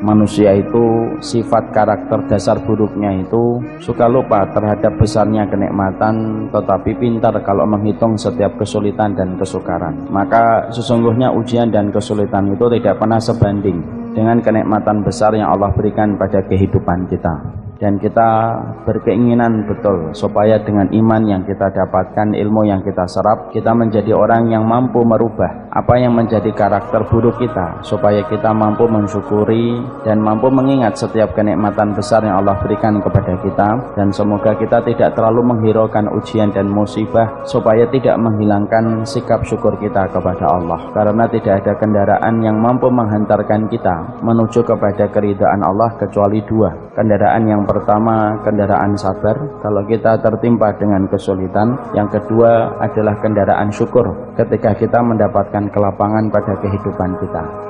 manusia itu sifat karakter dasar buruknya itu suka lupa terhadap besarnya kenikmatan tetapi pintar kalau menghitung setiap kesulitan dan kesukaran. Maka sesungguhnya ujian dan kesulitan itu tidak pernah sebanding dengan kenikmatan besar yang Allah berikan pada kehidupan kita dan kita berkeinginan betul supaya dengan iman yang kita dapatkan, ilmu yang kita serap, kita menjadi orang yang mampu merubah apa yang menjadi karakter buruk kita. Supaya kita mampu mensyukuri dan mampu mengingat setiap kenikmatan besar yang Allah berikan kepada kita. Dan semoga kita tidak terlalu menghiraukan ujian dan musibah supaya tidak menghilangkan sikap syukur kita kepada Allah. Karena tidak ada kendaraan yang mampu menghantarkan kita menuju kepada keridhaan Allah kecuali dua. Kendaraan yang pertama kendaraan sabar. Kalau kita tertimpa dengan kesulitan yang kedua adalah kendaraan syukur ketika kita mendapatkan kelapangan pada kehidupan kita